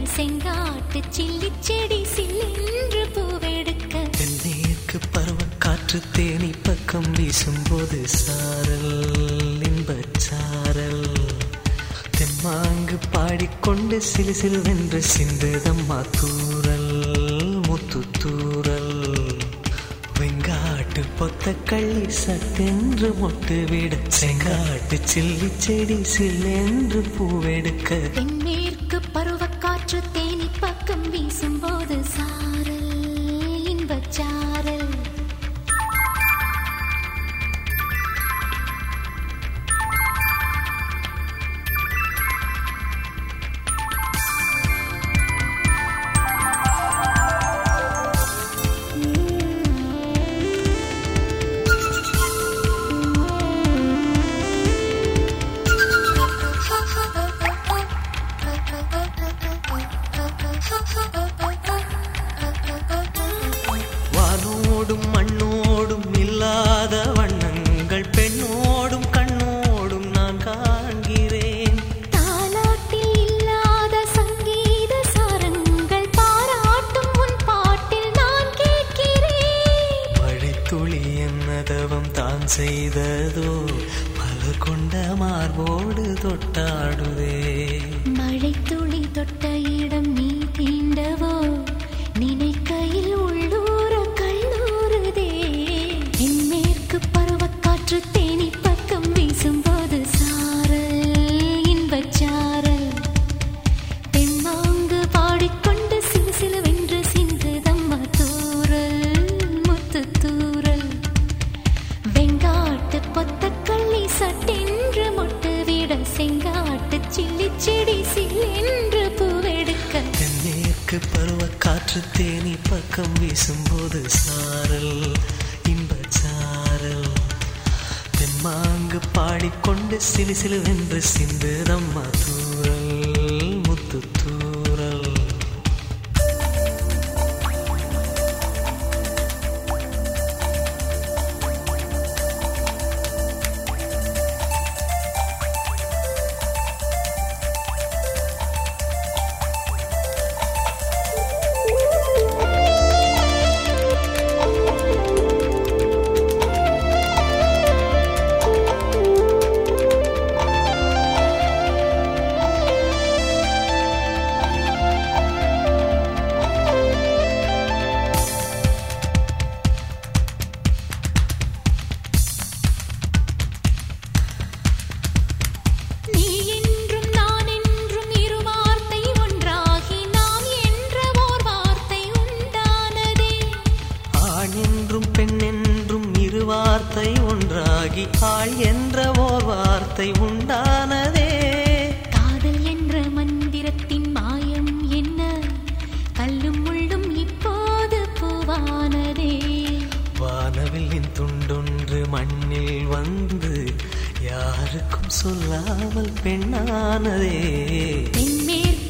செங்காட்டு chilli செடி சில்லென்று பூவெடுக்க. தென்மேற்கு பருவக்காற்று தேனி பக்கம் வீசும்போது சாரல் இன்பச் சாரல் தெம்மாங்கு பாடிக்கொண்டு சிலு சிலுவென்று சிந்துதம்மா தூரல் முத்து தூரல். வெங்காட்டு பொத்த கள்ளி சட்டென்று மொட்டு விட. செங்காட்டு சில்லி செடி சில்லென்று பூவெடுக்க தென்மேற்கு பருவ காற்று தேனி பக்கம் வீசும்போது சாரல் இன்பச் சாரல். வானோடும் மார்போடு தொட்டாடுவே. மழை துளி தொட்ட இடம் நீ தீண்டவோ? நினைக்கையில் உள்ளூர கல்லூருதே என் மேற்கு பருவக்காற்று தேனி பக்கம் வீசும்போது சாரல் இன்பச் சாரல் தென்மாங்கு பாடிக்கொண்டு சிலு சிந்து சிந்துதம்மா தூரல் முத்து தூரல். வெங்காட்டு பொத்த கள்ளி சட்டின் சில்லி செடி சில்லென்று பூவெடுக்க. தென்மேற்கு பருவக்காற்று தேனி பக்கம் வீசும்போது சாரல் இன்பச் சாரல். தெம்மாங்கு பாடிக்கொண்டு சிலு சிலுவென்று சிந்துதம்மா தூரல் தூ ஒன்றாகி ஆள் என்ற ஓர் வார்த்தை உண்டானதே. காதல் என்ற மந்திரத்தின் மாயம் என்ன? கல்லும் முள்ளும் இப்போது பூவானதே. வானவில்லின் துண்டொன்று மண்ணில் வந்து யாருக்கும் சொல்லாமல் பெண்ணானதே. தென்மேற்கு